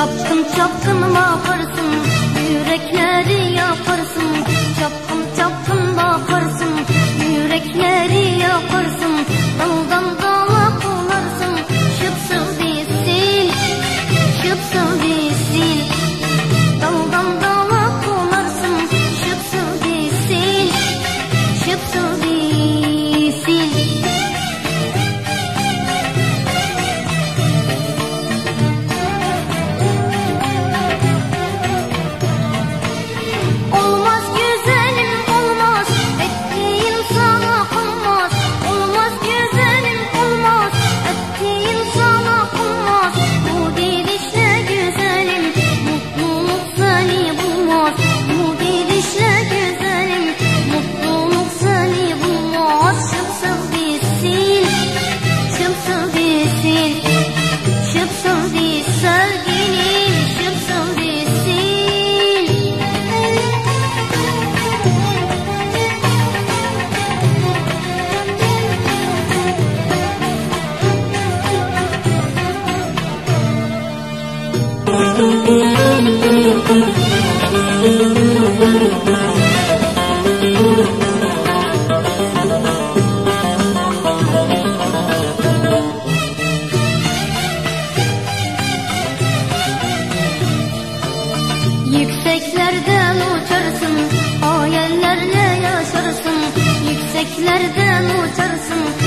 Çapkın çapkın mı yaparsın yürekleri yapar. Yükseklerden uçarsın O yerlerle yaşarsın. Yükseklerden uçarsın